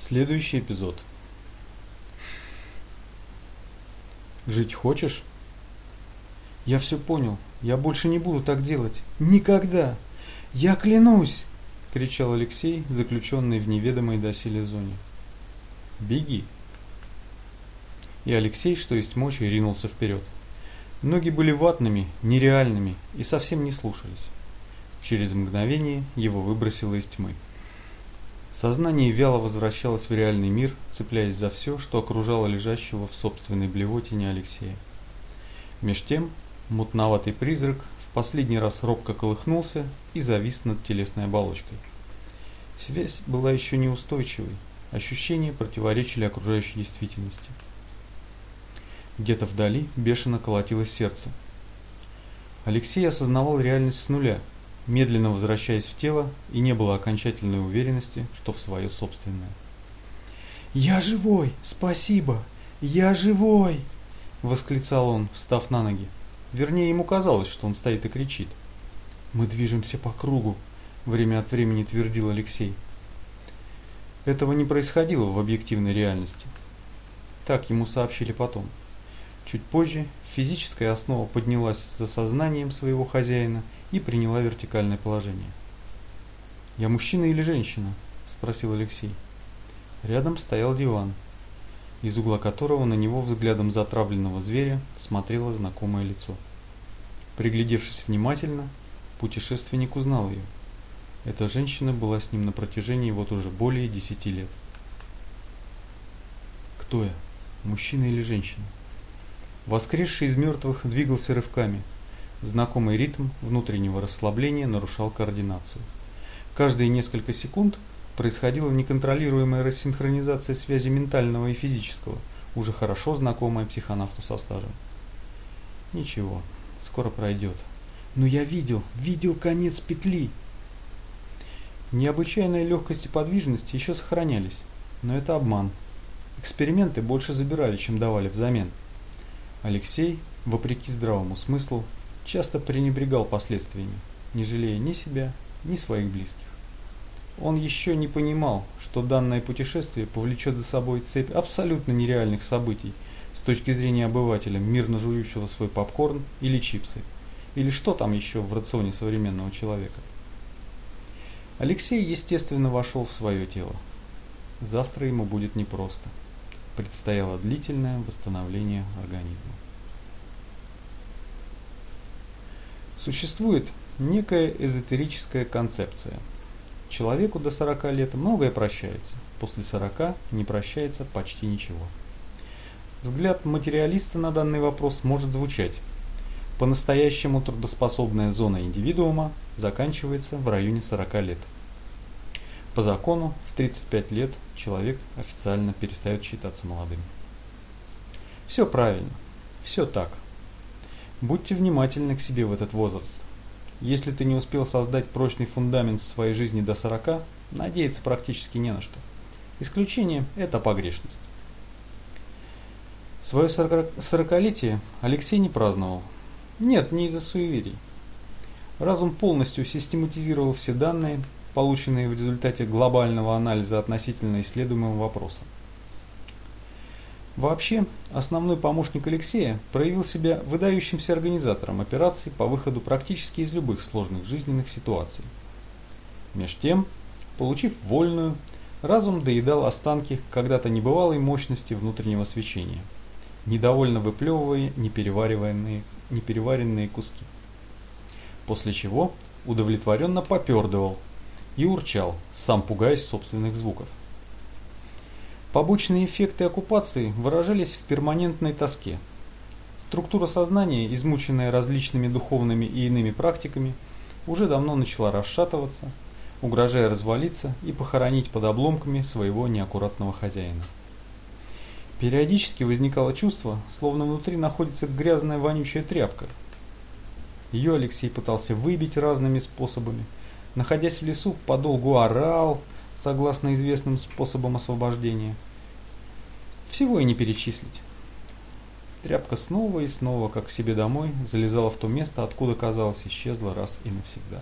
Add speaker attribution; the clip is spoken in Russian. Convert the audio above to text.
Speaker 1: Следующий эпизод. Жить хочешь? Я все понял. Я больше не буду так делать. Никогда. Я клянусь, кричал Алексей, заключенный в неведомой доселе зоне. Беги. И Алексей, что есть мочи, ринулся вперед. Ноги были ватными, нереальными и совсем не слушались. Через мгновение его выбросило из тьмы. Сознание вяло возвращалось в реальный мир, цепляясь за все, что окружало лежащего в собственной блевотине Алексея. Меж тем, мутноватый призрак в последний раз робко колыхнулся и завис над телесной оболочкой. Связь была еще неустойчивой, ощущения противоречили окружающей действительности. Где-то вдали бешено колотилось сердце. Алексей осознавал реальность с нуля – медленно возвращаясь в тело, и не было окончательной уверенности, что в свое собственное. «Я живой! Спасибо! Я живой!» – восклицал он, встав на ноги. Вернее, ему казалось, что он стоит и кричит. «Мы движемся по кругу», – время от времени твердил Алексей. Этого не происходило в объективной реальности. Так ему сообщили потом. Чуть позже физическая основа поднялась за сознанием своего хозяина и приняла вертикальное положение. «Я мужчина или женщина?» – спросил Алексей. Рядом стоял диван, из угла которого на него взглядом затравленного зверя смотрело знакомое лицо. Приглядевшись внимательно, путешественник узнал ее. Эта женщина была с ним на протяжении вот уже более десяти лет. «Кто я? Мужчина или женщина?» Воскресший из мертвых двигался рывками. Знакомый ритм внутреннего расслабления нарушал координацию. Каждые несколько секунд происходила неконтролируемая рассинхронизация связи ментального и физического, уже хорошо знакомая психонавту со стажем. Ничего, скоро пройдет. Но я видел, видел конец петли. Необычайная легкость и подвижность еще сохранялись, но это обман. Эксперименты больше забирали, чем давали взамен. Алексей, вопреки здравому смыслу, часто пренебрегал последствиями, не жалея ни себя, ни своих близких. Он еще не понимал, что данное путешествие повлечет за собой цепь абсолютно нереальных событий с точки зрения обывателя, мирно жующего свой попкорн или чипсы, или что там еще в рационе современного человека. Алексей, естественно, вошел в свое тело. Завтра ему будет непросто предстояло длительное восстановление организма. Существует некая эзотерическая концепция. Человеку до 40 лет многое прощается, после 40 не прощается почти ничего. Взгляд материалиста на данный вопрос может звучать. По-настоящему трудоспособная зона индивидуума заканчивается в районе 40 лет. По закону в 35 лет человек официально перестает считаться молодым. Все правильно, все так. Будьте внимательны к себе в этот возраст. Если ты не успел создать прочный фундамент своей жизни до 40, надеяться практически не на что. Исключение – это погрешность. Свое сорокалетие Алексей не праздновал. Нет, не из-за суеверий. Разум полностью систематизировал все данные, полученные в результате глобального анализа относительно исследуемого вопроса. Вообще, основной помощник Алексея проявил себя выдающимся организатором операций по выходу практически из любых сложных жизненных ситуаций. Меж тем, получив вольную, разум доедал останки когда-то небывалой мощности внутреннего свечения, недовольно выплевывая непереваренные, непереваренные куски. После чего удовлетворенно попердывал – и урчал, сам пугаясь собственных звуков. Побочные эффекты оккупации выражались в перманентной тоске. Структура сознания, измученная различными духовными и иными практиками, уже давно начала расшатываться, угрожая развалиться и похоронить под обломками своего неаккуратного хозяина. Периодически возникало чувство, словно внутри находится грязная вонючая тряпка. Ее Алексей пытался выбить разными способами – Находясь в лесу, подолгу орал, согласно известным способам освобождения. Всего и не перечислить. Тряпка снова и снова, как к себе домой, залезала в то место, откуда, казалось, исчезла раз и навсегда.